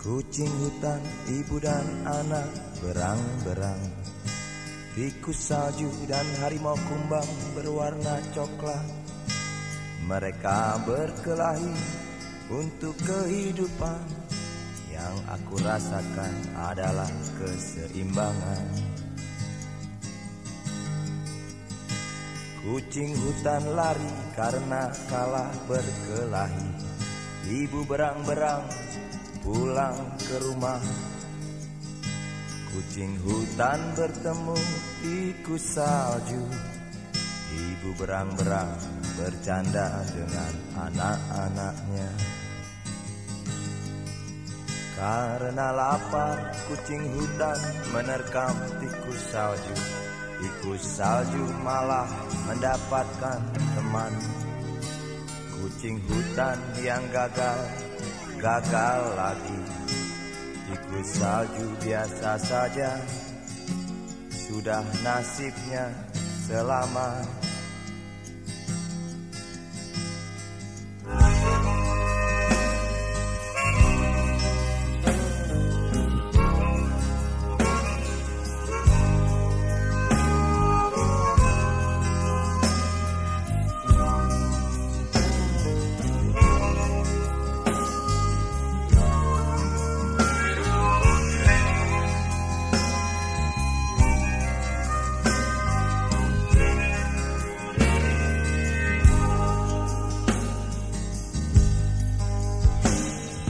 Kucing hutan, ibu dan anak berang-berang. Tikus salju dan harimau kumbang berwarna coklat. Mereka berkelahi untuk kehidupan. Yang aku rasakan adalah keseimbangan. Kucing hutan lari karena kalah berkelahi. Ibu berang-berang pulang ke rumah. Kucing hutan bertemu tikus salju. Ibu berang-berang bercanda dengan anak-anaknya. Karena lapar kucing hutan menerkam tikus salju. Tikus salju malah mendapatkan teman. Kucing hutan yang gagal gagal lagi. Tikus salju biasa saja. Sudah nasibnya selamat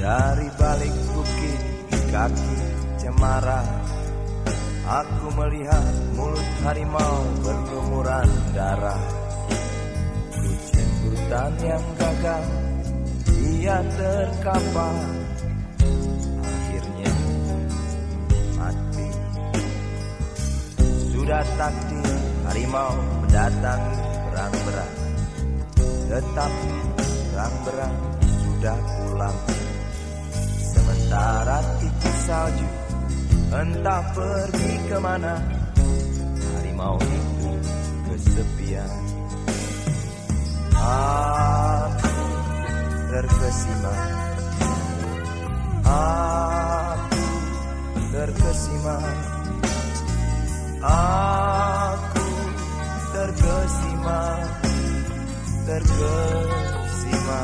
Dari balik bukit kaki cemara Aku melihat mulut harimau berlumuran darah. Kucing hutan yang gagal Dia terkapar. Akhirnya mati. Sudah takdir harimau mendatangi berang-berang Tetapi berang-berang sudah pulang Sementara tikus salju entah pergi ke mana. Harimau itu kesepian. Aku terkesima. Aku terkesima. Aku terkesima. Terkesima